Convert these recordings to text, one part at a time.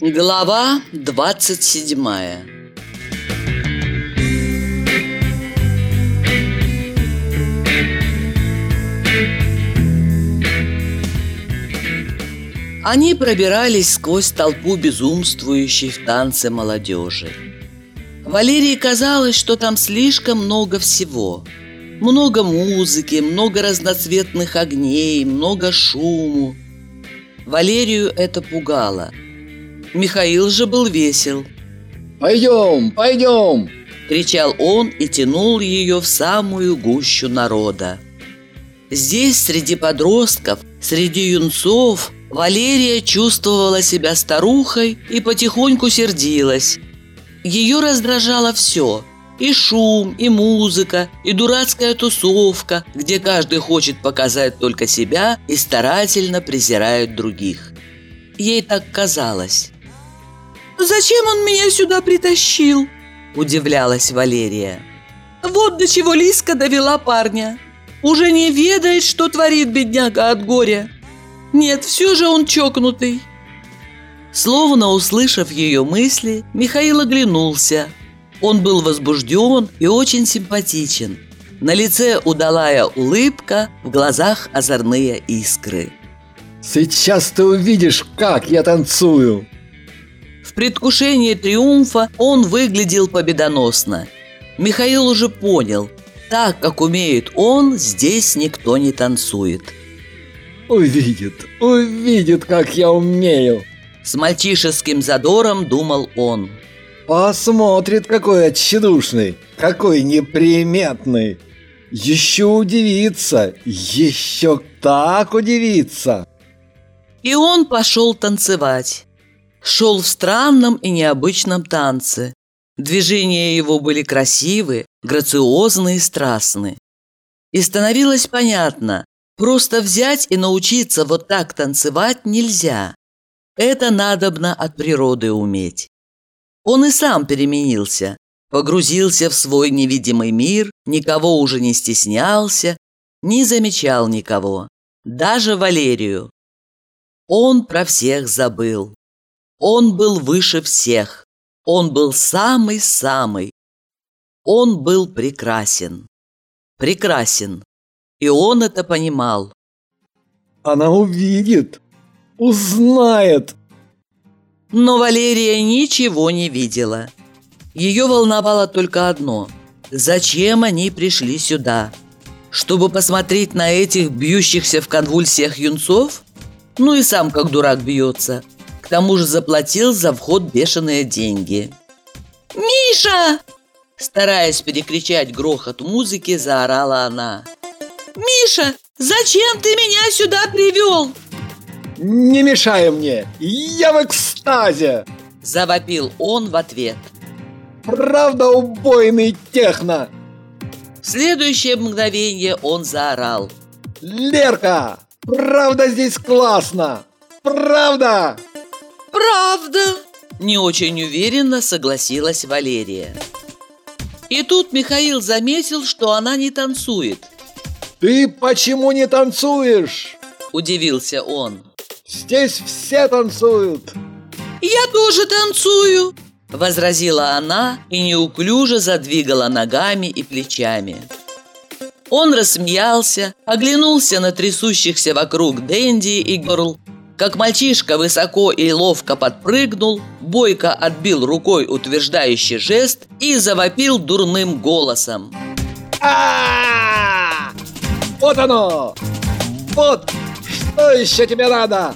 Глава двадцать седьмая Они пробирались сквозь толпу безумствующей в танце молодежи. Валерии казалось, что там слишком много всего. Много музыки, много разноцветных огней, много шуму. Валерию это пугало. Михаил же был весел. «Пойдем, пойдем!» – кричал он и тянул ее в самую гущу народа. Здесь, среди подростков, среди юнцов – Валерия чувствовала себя старухой и потихоньку сердилась. Ее раздражало все – и шум, и музыка, и дурацкая тусовка, где каждый хочет показать только себя и старательно презирает других. Ей так казалось. «Зачем он меня сюда притащил?» – удивлялась Валерия. «Вот до чего Лиска довела парня. Уже не ведает, что творит бедняга от горя. Нет, все же он чокнутый. Словно услышав ее мысли, Михаил оглянулся. Он был возбужден и очень симпатичен. На лице удалая улыбка, в глазах озорные искры. «Сейчас ты увидишь, как я танцую!» В предвкушении триумфа он выглядел победоносно. Михаил уже понял, так как умеет он, здесь никто не танцует – Увидит, увидит, как я умею С мальчишеским задором думал он Посмотрит, какой отчедушный, какой неприметный Еще удивится, еще так удивится И он пошел танцевать Шел в странном и необычном танце Движения его были красивы, грациозны и страстны. И становилось понятно, Просто взять и научиться вот так танцевать нельзя. Это надобно от природы уметь. Он и сам переменился, погрузился в свой невидимый мир, никого уже не стеснялся, не замечал никого, даже Валерию. Он про всех забыл. Он был выше всех. Он был самый-самый. Он был прекрасен. Прекрасен. И он это понимал. Она увидит, узнает. Но Валерия ничего не видела. Ее волновало только одно. Зачем они пришли сюда? Чтобы посмотреть на этих бьющихся в конвульсиях юнцов? Ну и сам как дурак бьется. К тому же заплатил за вход бешеные деньги. «Миша!» Стараясь перекричать грохот музыки, заорала она. Миша, зачем ты меня сюда привел? Не мешай мне, я в экстазе. Завопил он в ответ. Правда убойный техно. В следующее мгновение он заорал. Лерка, правда здесь классно? Правда? Правда! Не очень уверенно согласилась Валерия. И тут Михаил заметил, что она не танцует. «Ты почему не танцуешь?» – удивился он. «Здесь все танцуют!» «Я тоже танцую!» – возразила она и неуклюже задвигала ногами и плечами. Он рассмеялся, оглянулся на трясущихся вокруг Дэнди и Горл, как мальчишка высоко и ловко подпрыгнул, бойко отбил рукой утверждающий жест и завопил дурным голосом. а вот оно! Вот! Что еще тебе надо?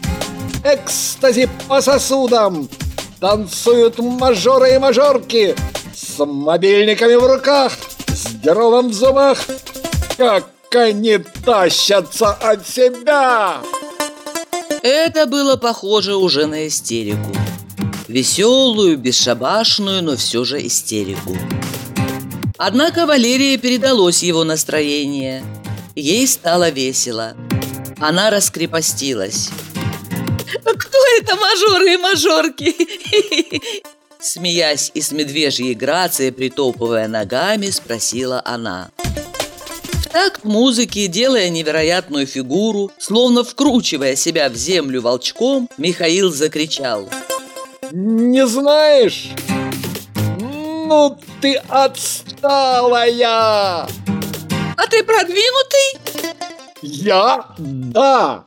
Экстази по сосудам! Танцуют мажоры и мажорки С мобильниками в руках С геровом в зубах Как они тащатся от себя! Это было похоже уже на истерику Веселую, бесшабашную, но все же истерику Однако Валерии передалось его настроение – Ей стало весело. Она раскрепостилась. «Кто это мажоры и мажорки?» Смеясь и с медвежьей грацией, притопывая ногами, спросила она. такт музыки, делая невероятную фигуру, словно вкручивая себя в землю волчком, Михаил закричал. «Не знаешь? Ну ты отсталая!» «А ты продвинутый?» «Я? Да!»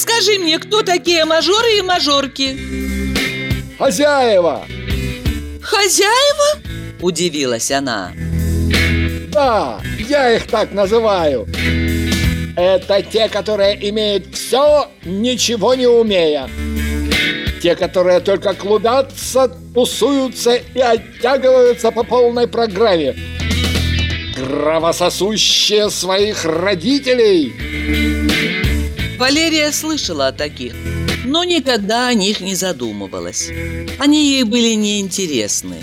Скажи мне, кто такие мажоры и мажорки? Хозяева! Хозяева? Удивилась она. Да, я их так называю. Это те, которые имеют все, ничего не умея. Те, которые только клубятся, тусуются и оттягиваются по полной программе. Кровососущие своих родителей. Валерия слышала о таких, но никогда о них не задумывалась. Они ей были неинтересны.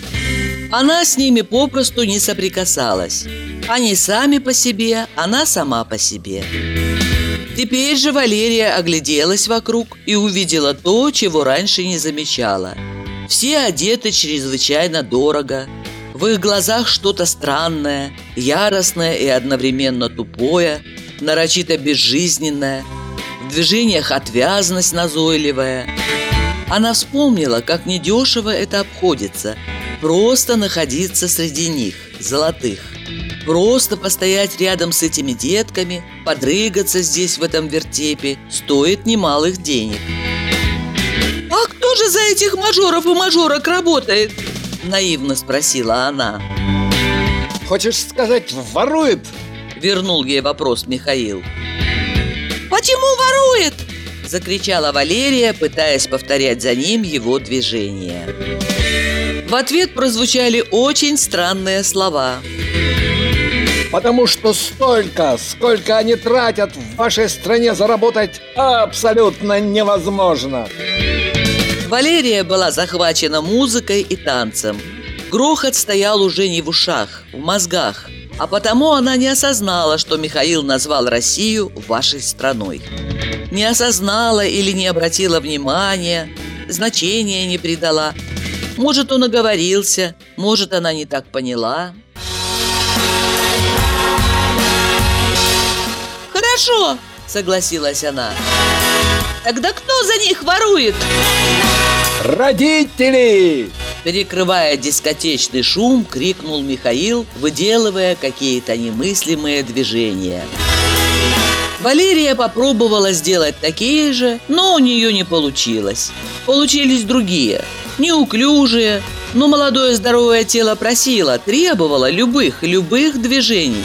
Она с ними попросту не соприкасалась. Они сами по себе, она сама по себе. Теперь же Валерия огляделась вокруг и увидела то, чего раньше не замечала. Все одеты чрезвычайно дорого. В их глазах что-то странное, яростное и одновременно тупое, нарочито безжизненное. В движениях отвязность назойливая. Она вспомнила, как недешево это обходится – Просто находиться среди них, золотых. Просто постоять рядом с этими детками, подрыгаться здесь в этом вертепе стоит немалых денег. «А кто же за этих мажоров и мажорок работает?» Наивно спросила она. «Хочешь сказать, ворует?» Вернул ей вопрос Михаил. «Почему ворует?» Закричала Валерия, пытаясь повторять за ним его движение. В ответ прозвучали очень странные слова. Потому что столько, сколько они тратят в вашей стране заработать абсолютно невозможно. Валерия была захвачена музыкой и танцем. Грохот стоял уже не в ушах, в мозгах. А потому она не осознала, что Михаил назвал Россию вашей страной. Не осознала или не обратила внимания, значения не придала – может, он оговорился, может, она не так поняла. «Хорошо», — согласилась она. «Тогда кто за них ворует?» «Родители!» Перекрывая дискотечный шум, крикнул Михаил, выделывая какие-то немыслимые движения. Валерия попробовала сделать такие же, но у нее не получилось. Получились другие – неуклюжие, но молодое здоровое тело просило, требовало любых, любых движений.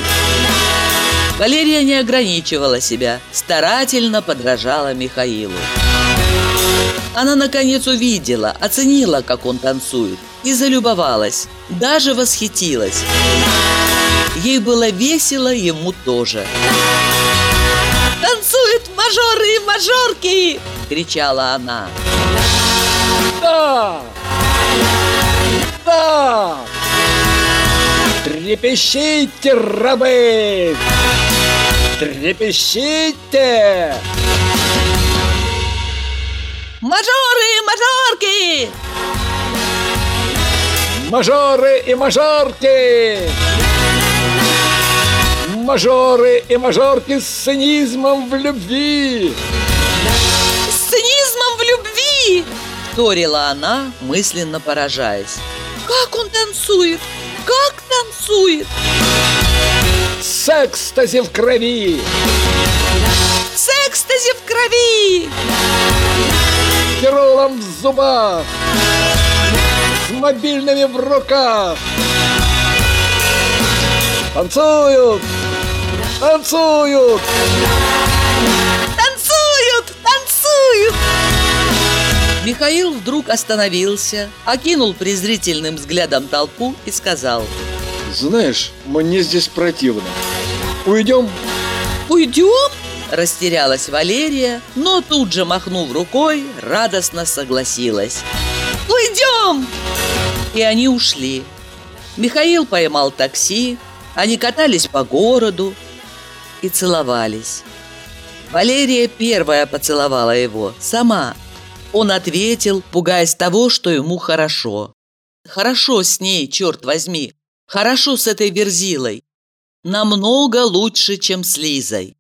Валерия не ограничивала себя, старательно подражала Михаилу. Она, наконец, увидела, оценила, как он танцует, и залюбовалась, даже восхитилась. Ей было весело, ему тоже. «Танцуют мажоры и мажорки!» – кричала она. Да! Да! Трепещите, рабы! Трепещите! Мажоры и мажорки! Мажоры и мажорки! Мажоры и мажорки с цинизмом в любви! С цинизмом в любви! Вторила она, мысленно поражаясь. Как он танцует! Как танцует! Секстази в крови! Секстази в крови! Перолом в зубах! С мобильными в руках! Танцуют! Танцуют! Михаил вдруг остановился, окинул презрительным взглядом толпу и сказал Знаешь, мне здесь противно Уйдем? Уйдем? Растерялась Валерия, но тут же, махнув рукой, радостно согласилась Уйдем! И они ушли Михаил поймал такси, они катались по городу и целовались Валерия первая поцеловала его, сама, он ответил, пугаясь того, что ему хорошо. хорошо с ней, черт возьми. Хорошо с этой верзилой. Намного лучше, чем с Лизой.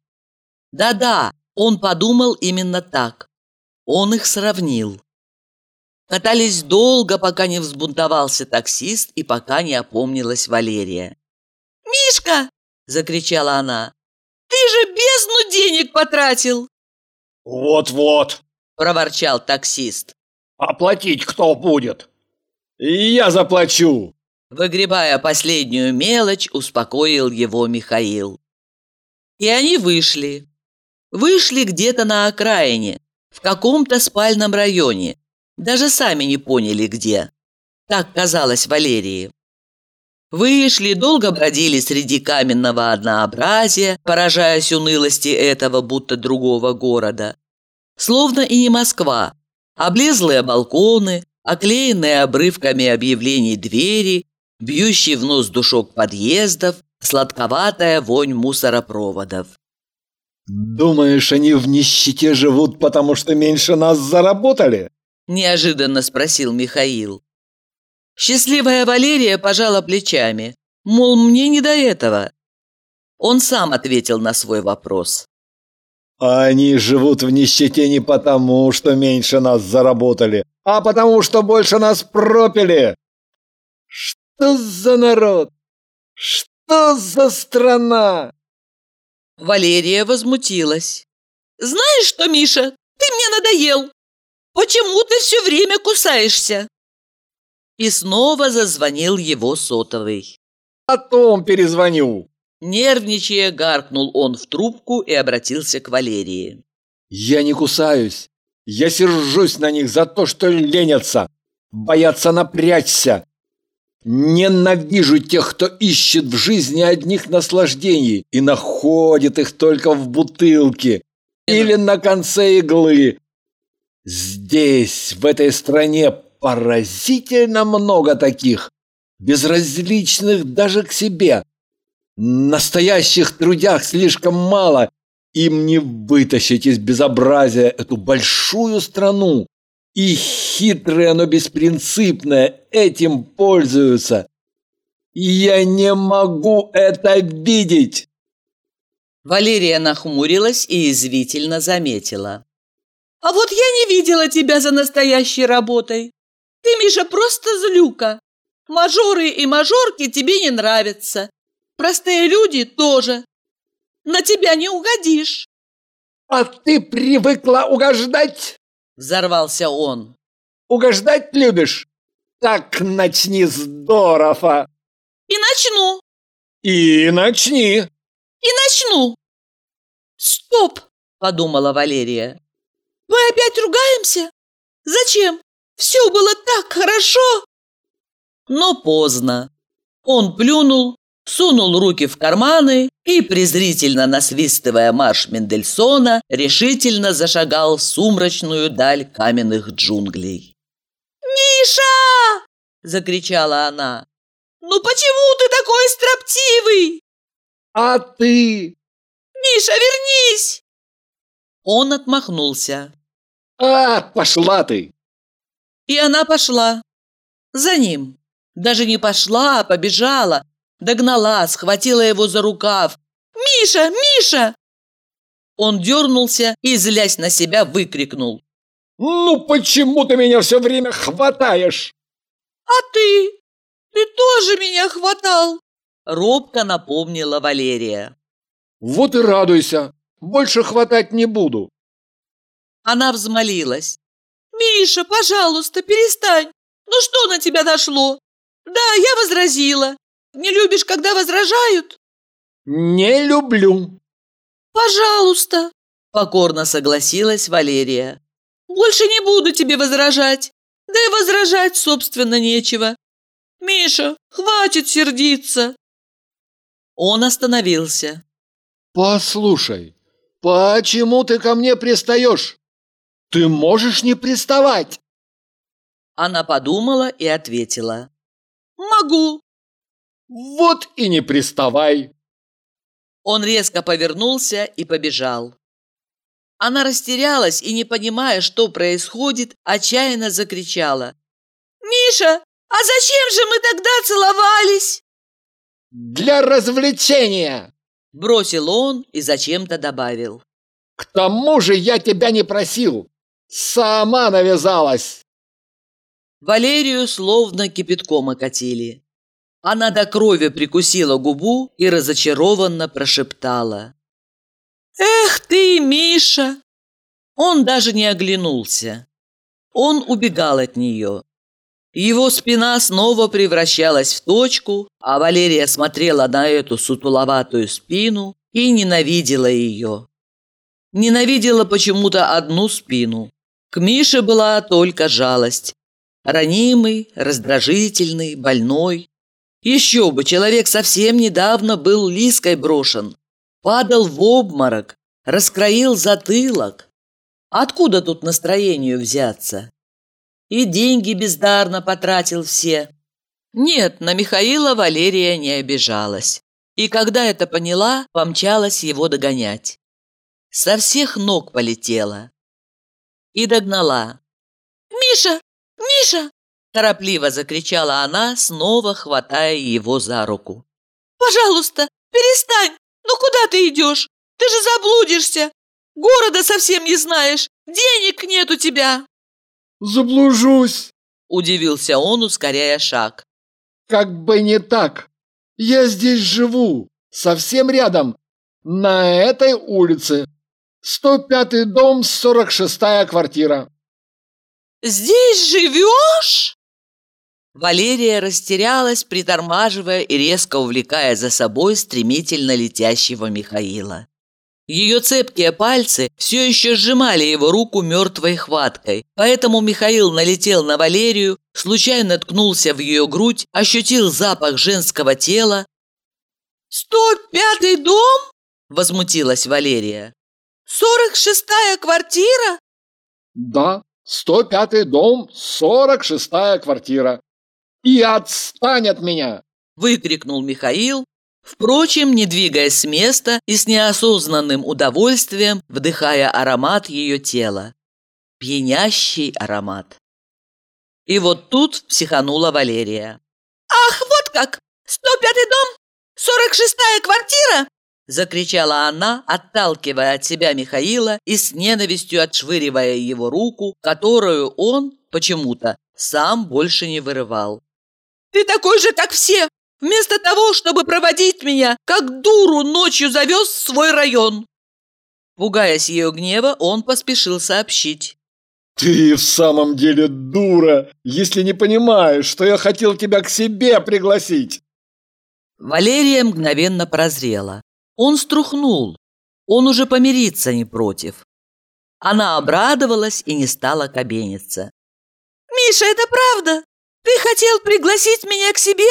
Да-да, он подумал именно так. Он их сравнил. Катались долго, пока не взбунтовался таксист и пока не опомнилась Валерия. «Мишка!» – закричала она. «Ты же бездну денег потратил!» «Вот-вот!» – проворчал таксист. «Оплатить кто будет?» «Я заплачу!» Выгребая последнюю мелочь, успокоил его Михаил. И они вышли. Вышли где-то на окраине, в каком-то спальном районе. Даже сами не поняли, где. Так казалось Валерии. Вышли, долго бродили среди каменного однообразия, поражаясь унылости этого будто другого города. Словно и не Москва. Облезлые балконы, оклеенные обрывками объявлений двери, бьющий в нос душок подъездов, сладковатая вонь мусоропроводов. «Думаешь, они в нищете живут, потому что меньше нас заработали?» – неожиданно спросил Михаил. Счастливая Валерия пожала плечами, мол, мне не до этого. Он сам ответил на свой вопрос. «Они живут в нищете не потому, что меньше нас заработали, а потому, что больше нас пропили. Что за народ? Что за страна?» Валерия возмутилась. «Знаешь что, Миша, ты мне надоел! Почему ты все время кусаешься?» И снова зазвонил его сотовый. «Потом перезвоню!» Нервничая, гаркнул он в трубку и обратился к Валерии. «Я не кусаюсь. Я сержусь на них за то, что ленятся, боятся напрячься, Ненавижу тех, кто ищет в жизни одних наслаждений и находит их только в бутылке или на конце иглы. Здесь, в этой стране, поразительно много таких, безразличных даже к себе. Настоящих трудях слишком мало, им не вытащить из безобразия эту большую страну. И хитрое, но беспринципное этим пользуются. Я не могу это видеть!» Валерия нахмурилась и извительно заметила. «А вот я не видела тебя за настоящей работой. Ты, Миша, просто злюка. Мажоры и мажорки тебе не нравятся. Простые люди тоже. На тебя не угодишь». «А ты привыкла угождать?» Взорвался он. «Угождать любишь? Так начни здорово!» «И начну!» «И начни!» «И начну!» «Стоп!» – подумала Валерия. «Мы опять ругаемся? Зачем? Все было так хорошо!» Но поздно. Он плюнул, сунул руки в карманы и, презрительно насвистывая марш Мендельсона, решительно зашагал в сумрачную даль каменных джунглей. «Миша!» – закричала она. «Ну почему ты такой строптивый?» «А ты?» «Миша, вернись!» Он отмахнулся. «А, пошла ты!» И она пошла. За ним. Даже не пошла, а побежала, Догнала, схватила его за рукав. «Миша! Миша!» Он дернулся и, злясь на себя, выкрикнул. «Ну почему ты меня все время хватаешь?» «А ты? Ты тоже меня хватал!» Робко напомнила Валерия. «Вот и радуйся! Больше хватать не буду!» Она взмолилась. «Миша, пожалуйста, перестань! Ну что на тебя дошло? Да, я возразила. Не любишь, когда возражают?» «Не люблю». «Пожалуйста», – покорно согласилась Валерия. «Больше не буду тебе возражать. Да и возражать, собственно, нечего. Миша, хватит сердиться». Он остановился. «Послушай, почему ты ко мне пристаешь? Ты можешь не приставать!» Она подумала и ответила. «Могу. Вот и не приставай. Он резко повернулся и побежал. Она растерялась и, не понимая, что происходит, отчаянно закричала. «Миша, А зачем же мы тогда целовались? Для развлечения. Бросил он и зачем-то добавил. К тому же я тебя не просил. Сама навязалась. Валерию словно кипятком окатили. Она до крови прикусила губу и разочарованно прошептала. «Эх ты, Миша!» Он даже не оглянулся. Он убегал от нее. Его спина снова превращалась в точку, а Валерия смотрела на эту сутуловатую спину и ненавидела ее. Ненавидела почему-то одну спину. К Мише была только жалость. Ранимый, раздражительный, больной. Еще бы, человек совсем недавно был лиской брошен. Падал в обморок, раскроил затылок. Откуда тут настроению взяться? И деньги бездарно потратил все. Нет, на Михаила Валерия не обижалась. И когда это поняла, помчалась его догонять. Со всех ног полетела. И догнала. «Миша! Миша!» Торопливо закричала она, снова хватая его за руку. «Пожалуйста, перестань! Ну куда ты идешь? Ты же заблудишься! Города совсем не знаешь! Денег нет у тебя!» «Заблужусь!» – удивился он, ускоряя шаг. «Как бы не так! Я здесь живу, совсем рядом, на этой улице. 105-й дом, 46-я квартира. Здесь живешь? Валерия растерялась, притормаживая и резко увлекая за собой стремительно летящего Михаила. Ее цепкие пальцы все еще сжимали его руку мертвой хваткой, поэтому Михаил налетел на Валерию, случайно ткнулся в ее грудь, ощутил запах женского тела. «Сто пятый дом?» – возмутилась Валерия. Сорок шестая квартира? Да, сто пятый дом, сорок шестая квартира. И отстань от меня! Выкрикнул Михаил, впрочем, не двигаясь с места и с неосознанным удовольствием вдыхая аромат ее тела. Пьянящий аромат. И вот тут психанула Валерия. «Ах, вот как! Сто пятый дом? Сорок шестая квартира? Закричала она, отталкивая от себя Михаила и с ненавистью отшвыривая его руку, которую он, почему-то, сам больше не вырывал. «Ты такой же, как все! Вместо того, чтобы проводить меня, как дуру ночью завез в свой район!» Пугаясь ее гнева, он поспешил сообщить. «Ты в самом деле дура, если не понимаешь, что я хотел тебя к себе пригласить!» Валерия мгновенно прозрела. Он струхнул. Он уже помириться не против. Она обрадовалась и не стала кабениться. «Миша, это правда? Ты хотел пригласить меня к себе?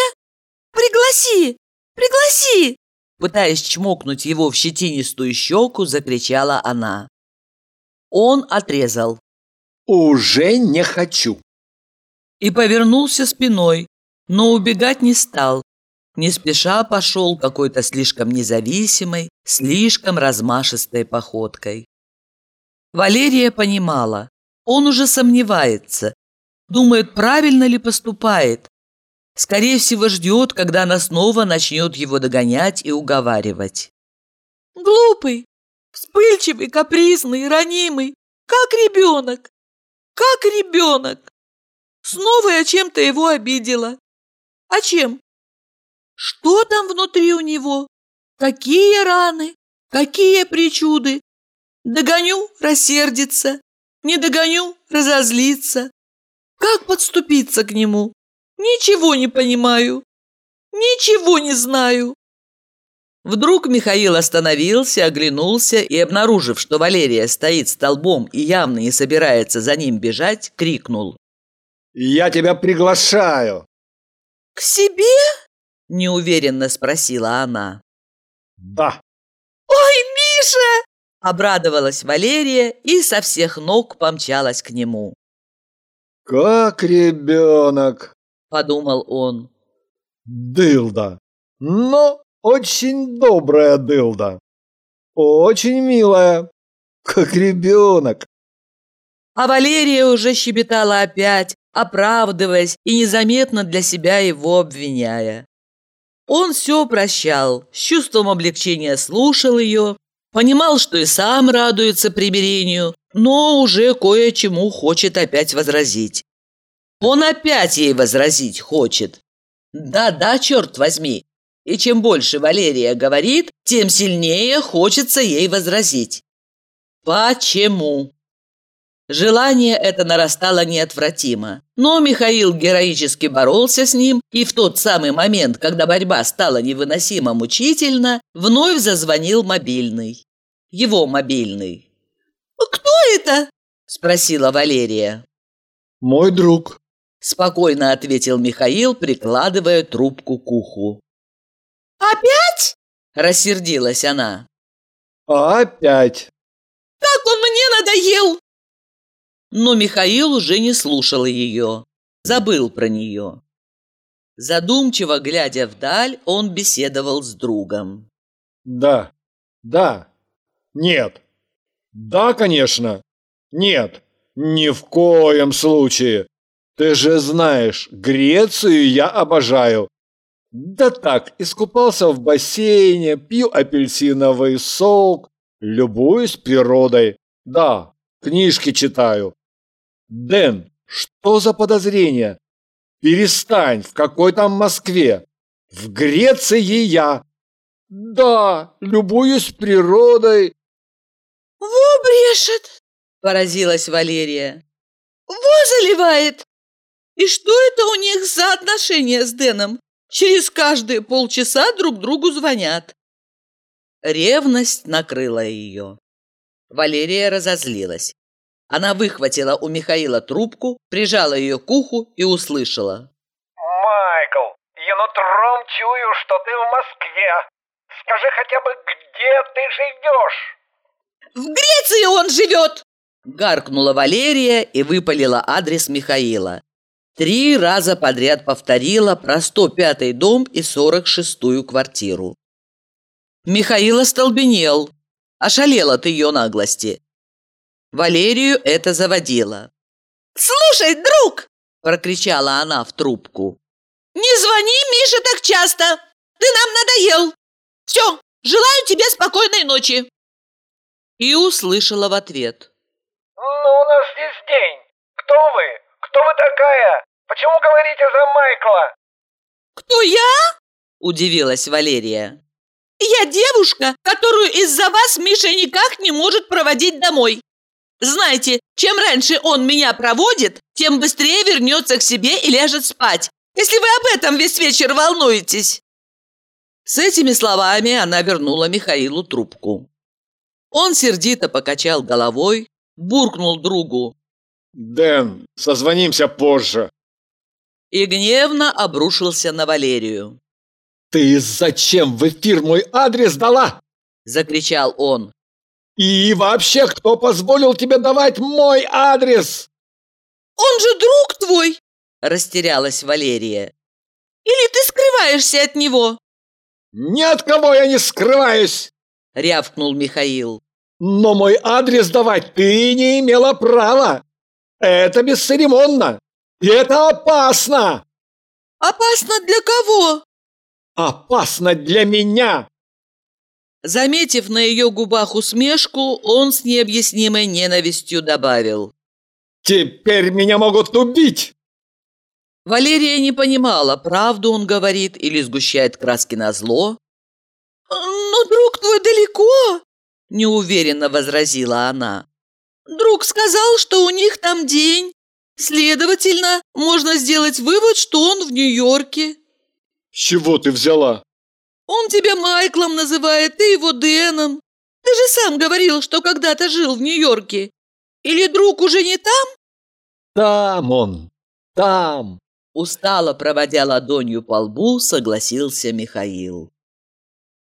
Пригласи! Пригласи!» Пытаясь чмокнуть его в щетинистую щеку, закричала она. Он отрезал. «Уже не хочу!» И повернулся спиной, но убегать не стал, не спеша пошел какой-то слишком независимой, слишком размашистой походкой. Валерия понимала, он уже сомневается, думает, правильно ли поступает. Скорее всего, ждет, когда она снова начнет его догонять и уговаривать. «Глупый, вспыльчивый, капризный, ранимый, как ребенок, как ребенок. Снова я чем-то его обидела. А чем? Что там внутри у него? Какие раны? Какие причуды? Догоню – рассердится. Не догоню – разозлится. Как подступиться к нему? Ничего не понимаю. Ничего не знаю. Вдруг Михаил остановился, оглянулся и, обнаружив, что Валерия стоит столбом и явно не собирается за ним бежать, крикнул. «Я тебя приглашаю!» «К себе?» неуверенно спросила она. Да. Ой, Миша! Обрадовалась Валерия и со всех ног помчалась к нему. Как ребенок, подумал он. Дылда, но очень добрая дылда. Очень милая, как ребенок. А Валерия уже щебетала опять, оправдываясь и незаметно для себя его обвиняя. Он все прощал, с чувством облегчения слушал ее, понимал, что и сам радуется примирению, но уже кое-чему хочет опять возразить. Он опять ей возразить хочет. Да-да, черт возьми. И чем больше Валерия говорит, тем сильнее хочется ей возразить. Почему? Желание это нарастало неотвратимо. Но Михаил героически боролся с ним, и в тот самый момент, когда борьба стала невыносимо мучительно, вновь зазвонил мобильный. Его мобильный. «Кто это?» – спросила Валерия. «Мой друг», – спокойно ответил Михаил, прикладывая трубку к уху. «Опять?» – рассердилась она. «Опять!» «Как он мне надоел!» Но Михаил уже не слушал ее, забыл про нее. Задумчиво глядя вдаль, он беседовал с другом. «Да, да, нет, да, конечно, нет, ни в коем случае. Ты же знаешь, Грецию я обожаю. Да так, искупался в бассейне, пью апельсиновый сок, любуюсь природой. Да, книжки читаю. Дэн, что за подозрение? Перестань, в какой там Москве? В Греции я. Да, любуюсь природой. Во брешет, поразилась Валерия. Во заливает. И что это у них за отношения с Дэном? Через каждые полчаса друг другу звонят. Ревность накрыла ее. Валерия разозлилась. Она выхватила у Михаила трубку, прижала ее к уху и услышала. «Майкл, я нутром чую, что ты в Москве. Скажи хотя бы, где ты живешь?» «В Греции он живет!» Гаркнула Валерия и выпалила адрес Михаила. Три раза подряд повторила про 105-й дом и 46-ю квартиру. Михаил остолбенел, ошалел от ее наглости. Валерию это заводило. «Слушай, друг!» – прокричала она в трубку. «Не звони Мише так часто! Ты нам надоел! Все, желаю тебе спокойной ночи!» И услышала в ответ. «Ну, у нас здесь день. Кто вы? Кто вы такая? Почему говорите за Майкла?» «Кто я?» – удивилась Валерия. «Я девушка, которую из-за вас Миша никак не может проводить домой. Знаете, чем раньше он меня проводит, тем быстрее вернется к себе и ляжет спать, если вы об этом весь вечер волнуетесь». С этими словами она вернула Михаилу трубку. Он сердито покачал головой, буркнул другу. «Дэн, созвонимся позже!» И гневно обрушился на Валерию. «Ты зачем в эфир мой адрес дала?» Закричал он. И вообще, кто позволил тебе давать мой адрес? Он же друг твой, растерялась Валерия. Или ты скрываешься от него? Ни от кого я не скрываюсь, рявкнул Михаил. Но мой адрес давать ты не имела права. Это бесцеремонно. И это опасно. Опасно для кого? Опасно для меня. Заметив на ее губах усмешку, он с необъяснимой ненавистью добавил. «Теперь меня могут убить!» Валерия не понимала, правду он говорит или сгущает краски на зло. «Но друг твой далеко!» – неуверенно возразила она. «Друг сказал, что у них там день. Следовательно, можно сделать вывод, что он в Нью-Йорке». «С чего ты взяла?» Он тебя Майклом называет, ты его Дэном. Ты же сам говорил, что когда-то жил в Нью-Йорке. Или друг уже не там? Там он, там. Устало проводя ладонью по лбу, согласился Михаил.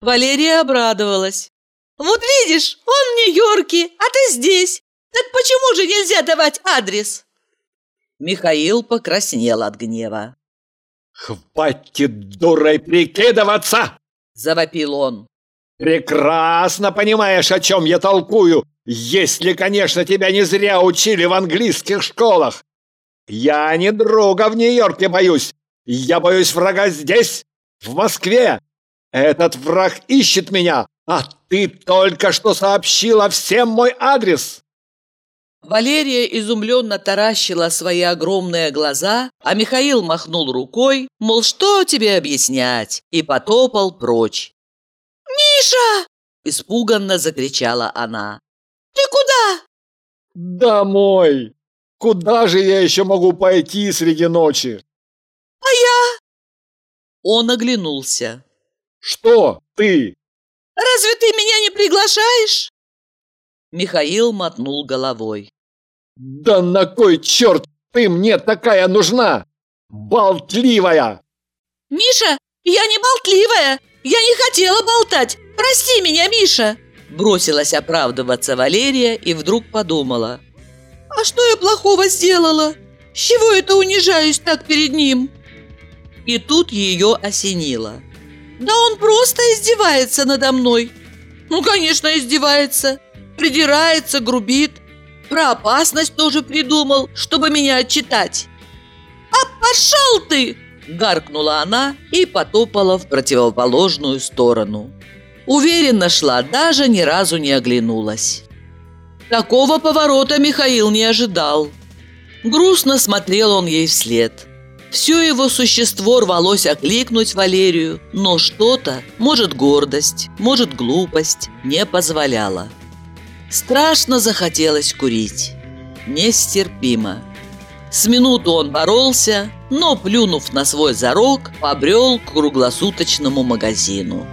Валерия обрадовалась. «Вот видишь, он в Нью-Йорке, а ты здесь. Так почему же нельзя давать адрес?» Михаил покраснел от гнева. «Хватит дурой прикидываться!» завопил он. «Прекрасно понимаешь, о чем я толкую, если, конечно, тебя не зря учили в английских школах. Я не друга в Нью-Йорке боюсь. Я боюсь врага здесь, в Москве. Этот враг ищет меня, а ты только что сообщила всем мой адрес. Валерия изумленно таращила свои огромные глаза, а Михаил махнул рукой, мол, что тебе объяснять, и потопал прочь. «Миша!» – испуганно закричала она. «Ты куда?» «Домой! Куда же я еще могу пойти среди ночи?» «А я?» Он оглянулся. «Что ты?» «Разве ты меня не приглашаешь?» Михаил мотнул головой. «Да на кой черт ты мне такая нужна? Болтливая!» «Миша, я не болтливая! Я не хотела болтать! Прости меня, Миша!» Бросилась оправдываться Валерия и вдруг подумала. «А что я плохого сделала? С чего это унижаюсь так перед ним?» И тут ее осенило. «Да он просто издевается надо мной!» «Ну, конечно, издевается! Придирается, грубит, про опасность тоже придумал, чтобы меня отчитать. «А пошел ты!» – гаркнула она и потопала в противоположную сторону. Уверенно шла, даже ни разу не оглянулась. Такого поворота Михаил не ожидал. Грустно смотрел он ей вслед. Все его существо рвалось окликнуть Валерию, но что-то, может гордость, может глупость, не позволяло. Страшно захотелось курить. Нестерпимо. С минуту он боролся, но, плюнув на свой зарок, побрел к круглосуточному магазину.